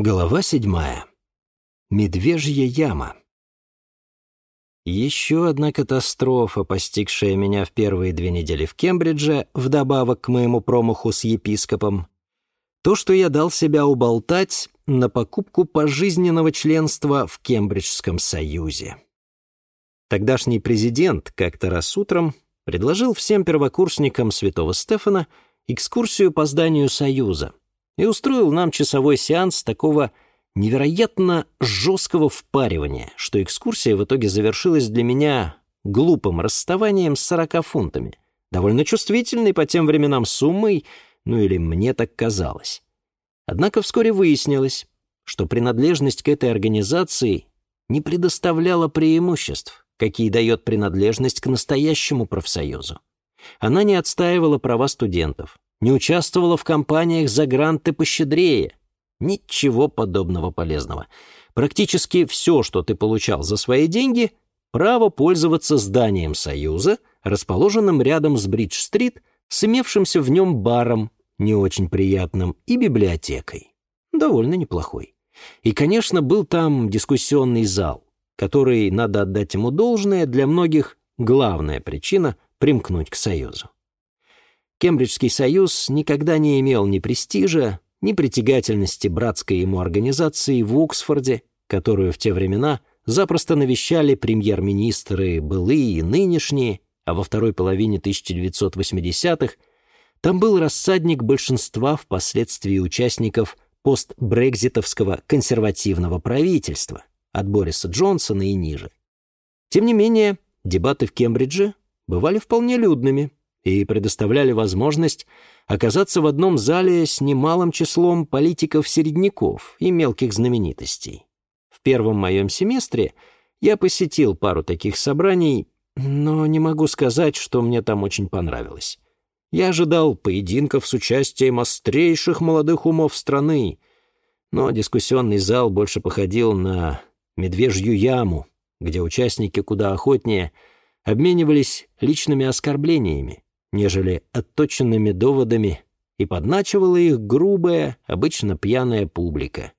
Глава седьмая. Медвежья яма. Еще одна катастрофа, постигшая меня в первые две недели в Кембридже, вдобавок к моему промаху с епископом, то, что я дал себя уболтать на покупку пожизненного членства в Кембриджском союзе. Тогдашний президент как-то раз утром предложил всем первокурсникам Святого Стефана экскурсию по зданию Союза — и устроил нам часовой сеанс такого невероятно жесткого впаривания, что экскурсия в итоге завершилась для меня глупым расставанием с 40 фунтами, довольно чувствительной по тем временам суммой, ну или мне так казалось. Однако вскоре выяснилось, что принадлежность к этой организации не предоставляла преимуществ, какие дает принадлежность к настоящему профсоюзу. Она не отстаивала права студентов, не участвовала в кампаниях за гранты пощедрее. Ничего подобного полезного. Практически все, что ты получал за свои деньги, право пользоваться зданием Союза, расположенным рядом с Бридж-стрит, с имевшимся в нем баром, не очень приятным, и библиотекой. Довольно неплохой. И, конечно, был там дискуссионный зал, который, надо отдать ему должное, для многих главная причина примкнуть к Союзу. Кембриджский союз никогда не имел ни престижа, ни притягательности братской ему организации в Оксфорде, которую в те времена запросто навещали премьер-министры былые и нынешние, а во второй половине 1980-х там был рассадник большинства впоследствии участников постбрекзитовского консервативного правительства, от Бориса Джонсона и ниже. Тем не менее, дебаты в Кембридже бывали вполне людными, и предоставляли возможность оказаться в одном зале с немалым числом политиков-середняков и мелких знаменитостей. В первом моем семестре я посетил пару таких собраний, но не могу сказать, что мне там очень понравилось. Я ожидал поединков с участием острейших молодых умов страны, но дискуссионный зал больше походил на медвежью яму, где участники куда охотнее обменивались личными оскорблениями, нежели отточенными доводами, и подначивала их грубая, обычно пьяная публика.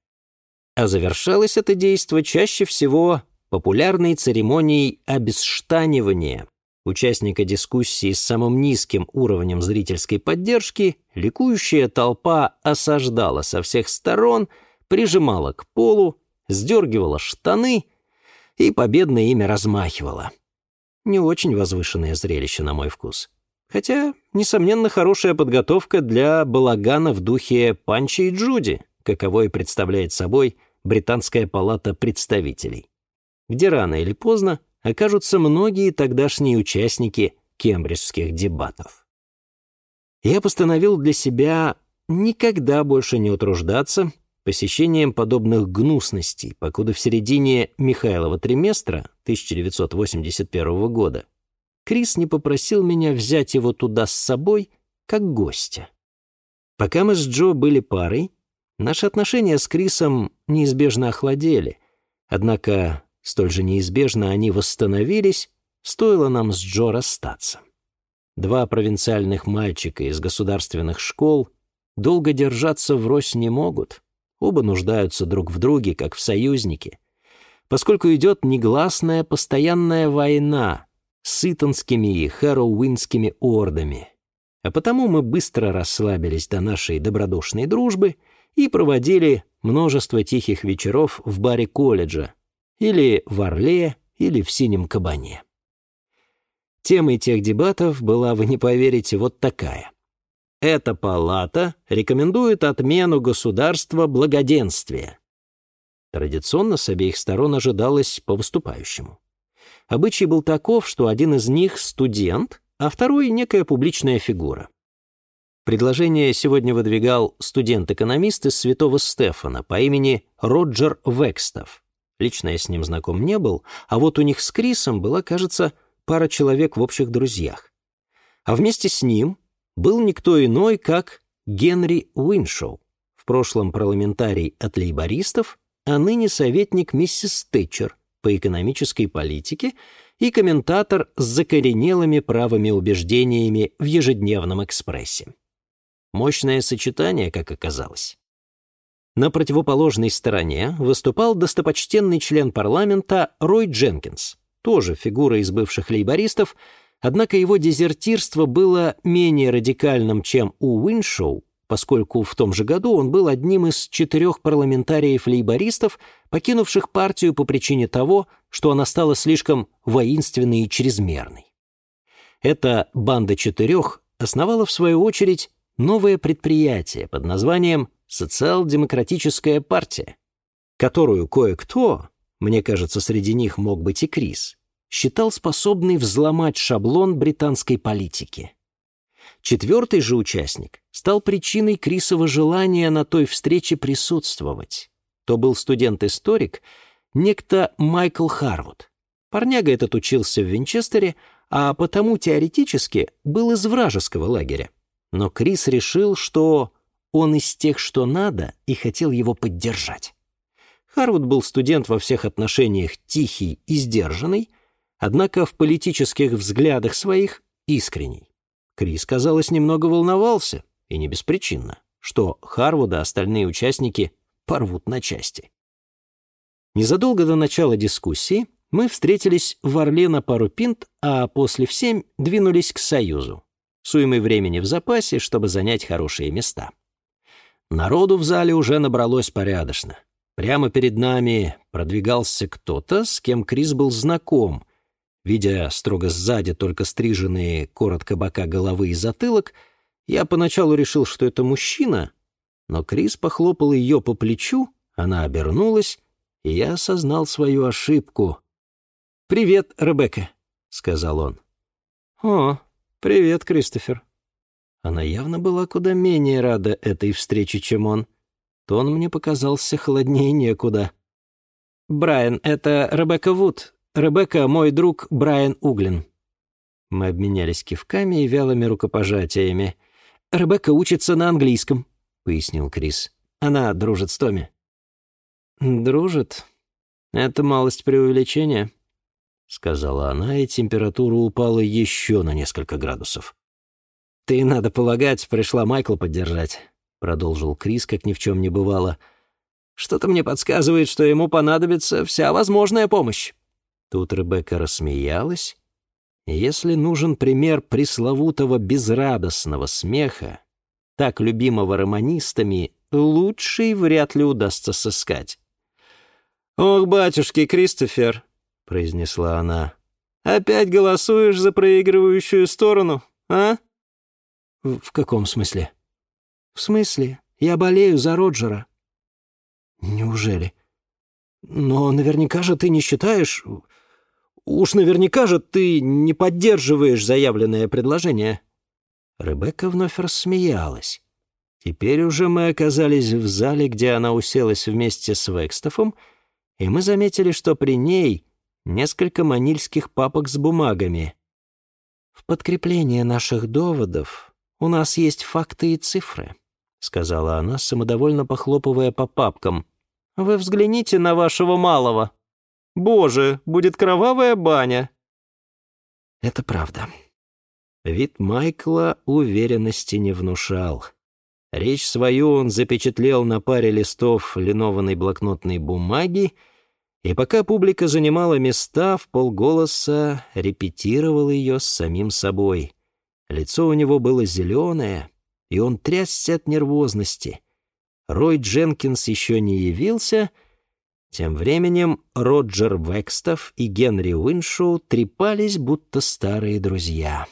А завершалось это действо чаще всего популярной церемонией обесштанивания. Участника дискуссии с самым низким уровнем зрительской поддержки ликующая толпа осаждала со всех сторон, прижимала к полу, сдергивала штаны и победное имя размахивала. Не очень возвышенное зрелище, на мой вкус. Хотя, несомненно, хорошая подготовка для балагана в духе Панчи и Джуди, каковой представляет собой Британская палата представителей, где рано или поздно окажутся многие тогдашние участники кембриджских дебатов. Я постановил для себя никогда больше не утруждаться посещением подобных гнусностей, покуда в середине Михайлова триместра 1981 года Крис не попросил меня взять его туда с собой, как гостя. Пока мы с Джо были парой, наши отношения с Крисом неизбежно охладели, однако столь же неизбежно они восстановились, стоило нам с Джо расстаться. Два провинциальных мальчика из государственных школ долго держаться врозь не могут, оба нуждаются друг в друге, как в союзнике, поскольку идет негласная постоянная война, с Итонскими и Хэроуинскими ордами. А потому мы быстро расслабились до нашей добродушной дружбы и проводили множество тихих вечеров в баре колледжа, или в Орле, или в Синем Кабане. Темой тех дебатов была, вы не поверите, вот такая. Эта палата рекомендует отмену государства благоденствия. Традиционно с обеих сторон ожидалось по выступающему. Обычай был таков, что один из них — студент, а второй — некая публичная фигура. Предложение сегодня выдвигал студент-экономист из Святого Стефана по имени Роджер Векстов. Лично я с ним знаком не был, а вот у них с Крисом была, кажется, пара человек в общих друзьях. А вместе с ним был никто иной, как Генри Уиншоу, в прошлом парламентарий от лейбористов, а ныне советник миссис Тэтчер, по экономической политике и комментатор с закоренелыми правыми убеждениями в ежедневном экспрессе. Мощное сочетание, как оказалось. на противоположной стороне выступал достопочтенный член парламента Рой Дженкинс, тоже фигура из бывших лейбористов, однако его дезертирство было менее радикальным, чем у Уиншоу, поскольку в том же году он был одним из четырех парламентариев-лейбористов, покинувших партию по причине того, что она стала слишком воинственной и чрезмерной. Эта банда четырех основала, в свою очередь, новое предприятие под названием «Социал-демократическая партия», которую кое-кто, мне кажется, среди них мог быть и Крис, считал способной взломать шаблон британской политики. Четвертый же участник стал причиной Крисова желания на той встрече присутствовать. То был студент-историк, некто Майкл Харвуд. Парняга этот учился в Винчестере, а потому теоретически был из вражеского лагеря. Но Крис решил, что он из тех, что надо, и хотел его поддержать. Харвуд был студент во всех отношениях тихий и сдержанный, однако в политических взглядах своих искренний. Крис, казалось, немного волновался, и не беспричинно, что Харвуда остальные участники порвут на части. Незадолго до начала дискуссии мы встретились в Орле на пару пинт, а после в семь двинулись к Союзу, с уймой времени в запасе, чтобы занять хорошие места. Народу в зале уже набралось порядочно. Прямо перед нами продвигался кто-то, с кем Крис был знаком, Видя строго сзади только стриженные коротко бока головы и затылок, я поначалу решил, что это мужчина, но Крис похлопал ее по плечу, она обернулась, и я осознал свою ошибку. «Привет, Ребекка», — сказал он. «О, привет, Кристофер». Она явно была куда менее рада этой встрече, чем он. Тон мне показался холоднее некуда. «Брайан, это Ребекка Вуд, Ребекка — мой друг Брайан Углин». Мы обменялись кивками и вялыми рукопожатиями. «Ребекка учится на английском», — пояснил Крис. «Она дружит с Томми». «Дружит? Это малость преувеличения», — сказала она, и температура упала еще на несколько градусов. «Ты, надо полагать, пришла Майкла поддержать», — продолжил Крис, как ни в чем не бывало. «Что-то мне подсказывает, что ему понадобится вся возможная помощь». Тут Ребекка рассмеялась. Если нужен пример пресловутого безрадостного смеха, так любимого романистами, лучший вряд ли удастся сыскать. «Ох, батюшки, Кристофер!» — произнесла она. «Опять голосуешь за проигрывающую сторону, а?» «В, в каком смысле?» «В смысле? Я болею за Роджера». «Неужели? Но наверняка же ты не считаешь...» Уж наверняка же ты не поддерживаешь заявленное предложение». Ребекка вновь рассмеялась. Теперь уже мы оказались в зале, где она уселась вместе с Векстофом, и мы заметили, что при ней несколько манильских папок с бумагами. «В подкрепление наших доводов у нас есть факты и цифры», — сказала она, самодовольно похлопывая по папкам. «Вы взгляните на вашего малого». Боже, будет кровавая баня!» Это правда. Вид Майкла уверенности не внушал. Речь свою он запечатлел на паре листов линованной блокнотной бумаги, и пока публика занимала места, в полголоса репетировал ее с самим собой. Лицо у него было зеленое, и он трясся от нервозности. Рой Дженкинс еще не явился — тем временем Роджер Векстов и Генри Уиншоу трепались, будто старые друзья.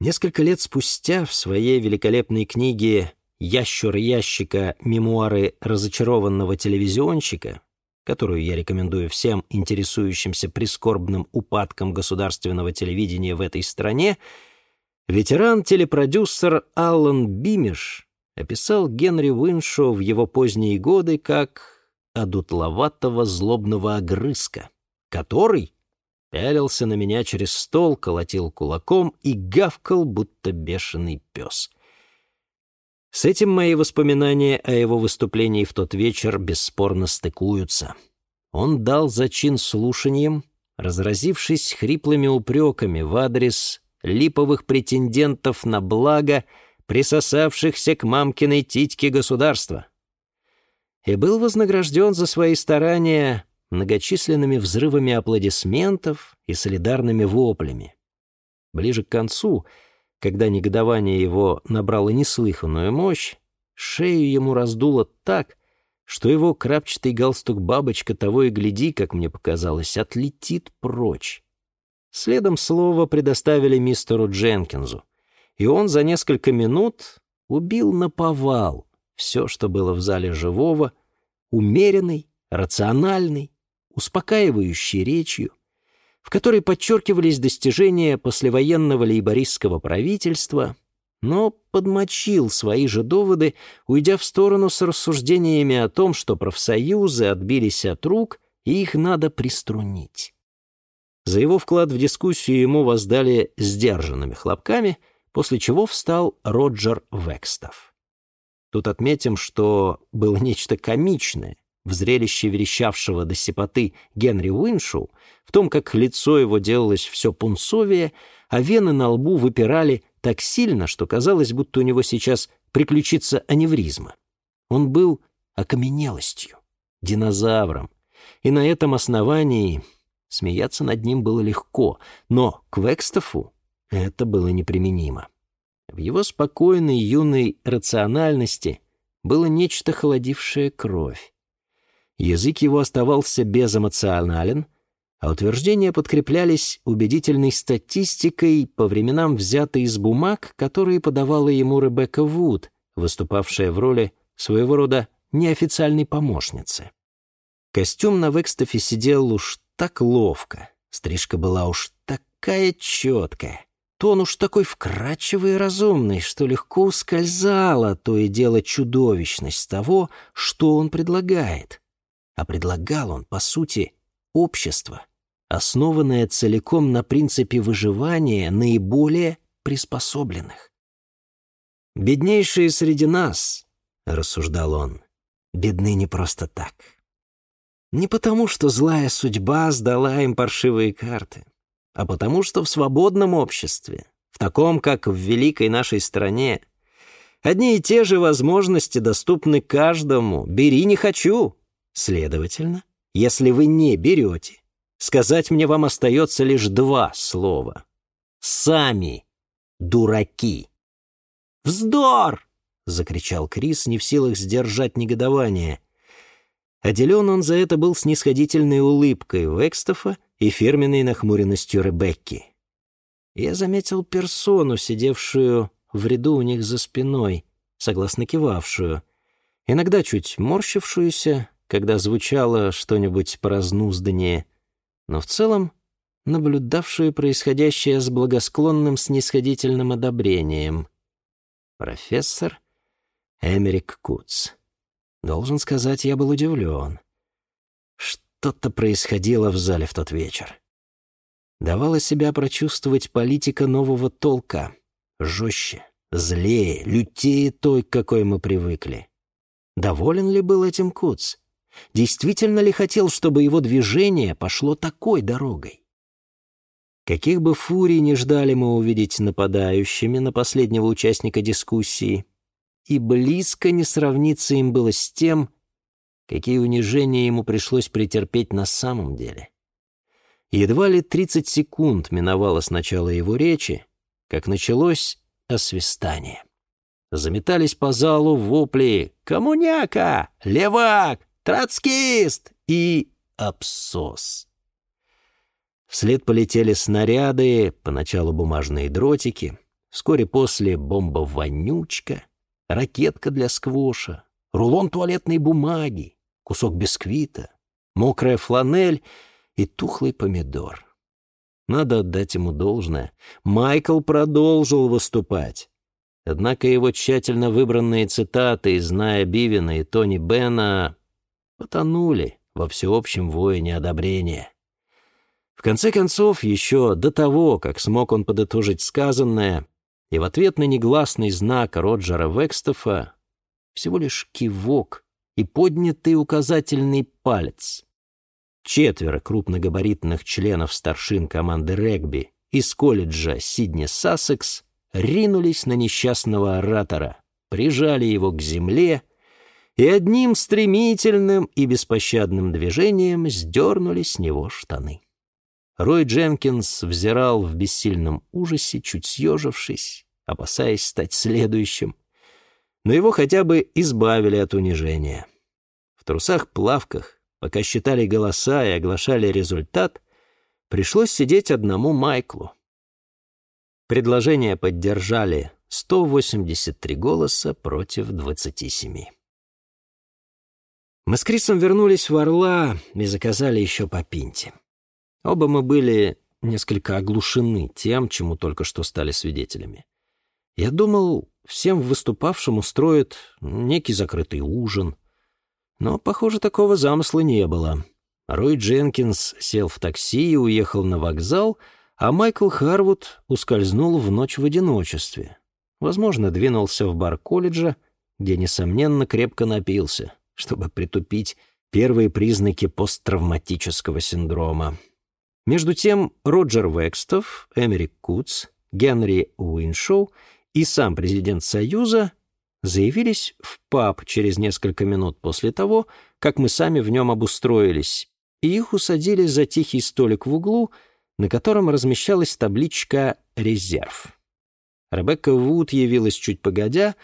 Несколько лет спустя в своей великолепной книге «Ящур ящика. Мемуары разочарованного телевизионщика», которую я рекомендую всем интересующимся прискорбным упадком государственного телевидения в этой стране, ветеран-телепродюсер Аллан Бимиш описал Генри Уиншоу в его поздние годы как одутловатого злобного огрызка, который пялился на меня через стол, колотил кулаком и гавкал, будто бешеный пес. С этим мои воспоминания о его выступлении в тот вечер бесспорно стыкуются. Он дал зачин слушанием, разразившись хриплыми упреками в адрес липовых претендентов на благо, присосавшихся к мамкиной титьке государства — и был вознагражден за свои старания многочисленными взрывами аплодисментов и солидарными воплями. Ближе к концу, когда негодование его набрало неслыханную мощь, шею ему раздуло так, что его крапчатый галстук-бабочка того и гляди, как мне показалось, отлетит прочь. Следом слово предоставили мистеру Дженкинзу, и он за несколько минут убил на повал все, что было в зале живого, умеренный, рациональный, успокаивающей речью, в которой подчеркивались достижения послевоенного лейбористского правительства, но подмочил свои же доводы, уйдя в сторону с рассуждениями о том, что профсоюзы отбились от рук, и их надо приструнить. За его вклад в дискуссию ему воздали сдержанными хлопками, после чего встал Роджер Векстов. Тут отметим, что было нечто комичное в зрелище верещавшего до сипоты Генри Уиншоу, в том, как лицо его делалось все пунцовее, а вены на лбу выпирали так сильно, что казалось, будто у него сейчас приключится аневризма. Он был окаменелостью, динозавром, и на этом основании смеяться над ним было легко, но к Векстофу это было неприменимо. В его спокойной юной рациональности было нечто холодившее кровь. Язык его оставался безэмоционален, а утверждения подкреплялись убедительной статистикой, по временам взятой из бумаг, которые подавала ему Ребекка Вуд, выступавшая в роли своего рода неофициальной помощницы. Костюм на Векстофе сидел уж так ловко, стрижка была уж такая четкая, тон уж такой вкрадчивый и разумный, что легко ускользала то и дело чудовищность того, что он предлагает. А предлагал он, по сути, общество, основанное целиком на принципе выживания наиболее приспособленных. «Беднейшие среди нас», — рассуждал он, — «бедны не просто так. Не потому, что злая судьба сдала им паршивые карты а потому что в свободном обществе, в таком, как в великой нашей стране, одни и те же возможности доступны каждому. Бери не хочу. Следовательно, если вы не берете, сказать мне вам остается лишь два слова. Сами дураки. «Вздор!» — закричал Крис, не в силах сдержать негодование. Отделен он за это был снисходительной улыбкой Векстофа и фирменной нахмуренностью Ребекки. Я заметил персону, сидевшую в ряду у них за спиной, согласно кивавшую, иногда чуть морщившуюся, когда звучало что-нибудь поразнузданнее, но в целом наблюдавшую происходящее с благосклонным снисходительным одобрением. Профессор Эмерик Куц. Должен сказать, я был удивлен. Что-то происходило в зале в тот вечер. Давала себя прочувствовать политика нового толка. Жестче, злее, лютее той, к какой мы привыкли. Доволен ли был этим Куц? Действительно ли хотел, чтобы его движение пошло такой дорогой? Каких бы фурий не ждали мы увидеть нападающими на последнего участника дискуссии, и близко не сравнится им было с тем, какие унижения ему пришлось претерпеть на самом деле. Едва ли 30 секунд миновало с начала его речи, как началось освистание. Заметались по залу вопли «Коммуняка! Левак! Троцкист!» и «Абсос». Вслед полетели снаряды, поначалу бумажные дротики, вскоре после бомба-вонючка, ракетка для сквоша, рулон туалетной бумаги, кусок бисквита, мокрая фланель и тухлый помидор. Надо отдать ему должное. Майкл продолжил выступать. Однако его тщательно выбранные цитаты из Ная Бивина и Тони Бена потонули во всеобщем воине одобрения. В конце концов, еще до того, как смог он подытожить сказанное, и в ответ на негласный знак Роджера Векстофа всего лишь кивок и поднятый указательный палец. Четверо крупногабаритных членов старшин команды регби из колледжа Сидни Сассекс ринулись на несчастного оратора, прижали его к земле и одним стремительным и беспощадным движением сдернули с него штаны. Рой Дженкинс взирал в бессильном ужасе, чуть съежившись, опасаясь стать следующим. Но его хотя бы избавили от унижения. В трусах-плавках, пока считали голоса и оглашали результат, пришлось сидеть одному Майклу. Предложение поддержали 183 голоса против 27. Мы с Крисом вернулись в Орла и заказали еще по пинте. Оба мы были несколько оглушены тем, чему только что стали свидетелями. Я думал, всем выступавшим устроят некий закрытый ужин. Но, похоже, такого замысла не было. Рой Дженкинс сел в такси и уехал на вокзал, а Майкл Харвуд ускользнул в ночь в одиночестве. Возможно, двинулся в бар колледжа, где, несомненно, крепко напился, чтобы притупить первые признаки посттравматического синдрома. Между тем Роджер Векстов, Эмерик Куц, Генри Уиншоу и сам президент Союза заявились в паб через несколько минут после того, как мы сами в нем обустроились, и их усадили за тихий столик в углу, на котором размещалась табличка «Резерв». Ребекка Вуд явилась чуть погодя,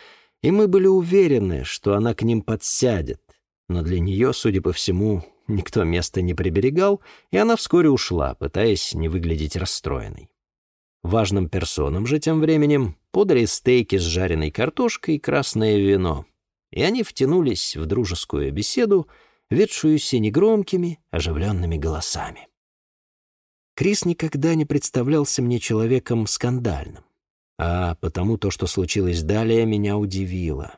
и мы были уверены, что она к ним подсядет, но для нее, судя по всему, никто места не приберегал, и она вскоре ушла, пытаясь не выглядеть расстроенной. Важным персонам же тем временем подали стейки с жареной картошкой и красное вино, и они втянулись в дружескую беседу, ведшуюся негромкими, оживленными голосами. Крис никогда не представлялся мне человеком скандальным, а потому то, что случилось далее, меня удивило.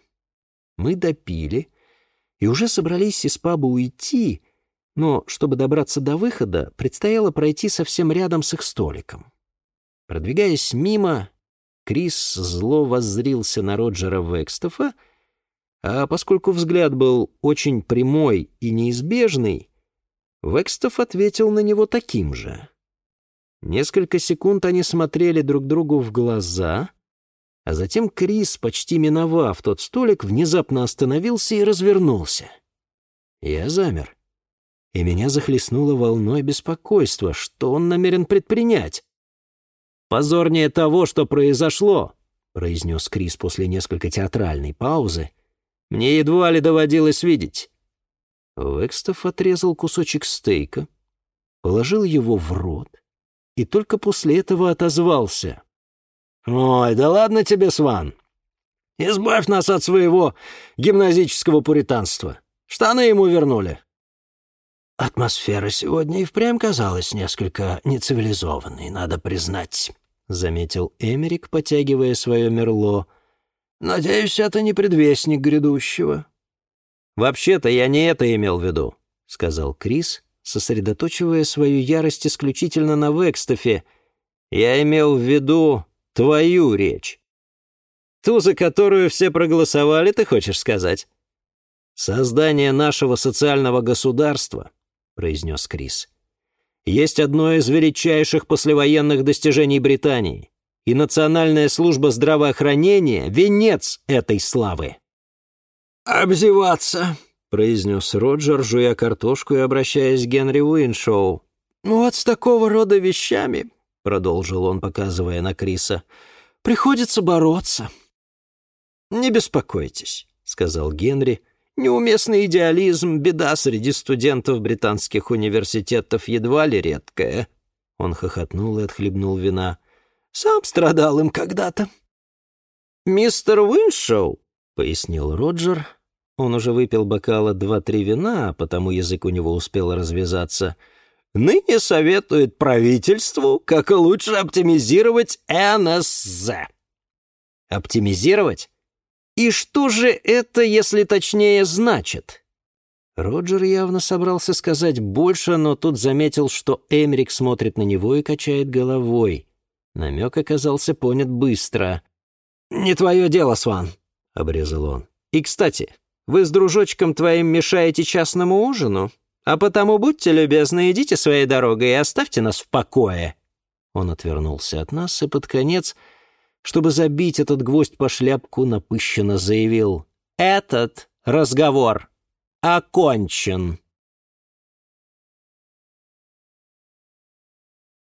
Мы допили и уже собрались из паба уйти, но, чтобы добраться до выхода, предстояло пройти совсем рядом с их столиком. Продвигаясь мимо, Крис зло воззрился на Роджера Векстофа, а поскольку взгляд был очень прямой и неизбежный, Векстоф ответил на него таким же. Несколько секунд они смотрели друг другу в глаза, а затем Крис, почти миновав тот столик, внезапно остановился и развернулся. Я замер, и меня захлестнуло волной беспокойства, что он намерен предпринять. «Позорнее того, что произошло», — произнес Крис после несколько театральной паузы. «Мне едва ли доводилось видеть». Векстов отрезал кусочек стейка, положил его в рот и только после этого отозвался. «Ой, да ладно тебе, Сван. Избавь нас от своего гимназического пуританства. Штаны ему вернули». «Атмосфера сегодня и впрямь казалась несколько нецивилизованной, надо признать», — заметил Эмерик, потягивая свое мерло. «Надеюсь, это не предвестник грядущего». «Вообще-то я не это имел в виду», — сказал Крис, сосредоточивая свою ярость исключительно на Векстофе. «Я имел в виду твою речь». «Ту, за которую все проголосовали, ты хочешь сказать?» «Создание нашего социального государства», — произнес Крис, «есть одно из величайших послевоенных достижений Британии, и Национальная служба здравоохранения — венец этой славы». «Обзеваться», — произнес Роджер, жуя картошку и обращаясь к Генри Уиншоу. «Вот с такого рода вещами», — продолжил он, показывая на Криса, — «приходится бороться». «Не беспокойтесь», — сказал Генри, Неуместный идеализм — беда среди студентов британских университетов едва ли редкая». Он хохотнул и отхлебнул вина. «Сам страдал им когда-то». «Мистер Уиншоу», — пояснил Роджер. Он уже выпил бокала два-три вина, а потому язык у него успел развязаться. «Ныне советует правительству, как лучше оптимизировать НСЗ». «Оптимизировать? И что же это, если точнее, значит? Роджер явно собрался сказать больше, но тут заметил, что Эмерик смотрит на него и качает головой. Намек оказался понят быстро. «Не твое дело, Сван», — обрезал он. «И, кстати, вы с дружочком твоим мешаете частному ужину, а потому будьте любезны, идите своей дорогой и оставьте нас в покое». Он отвернулся от нас и под конец чтобы забить этот гвоздь по шляпку, напыщенно заявил «Этот Разговор окончен.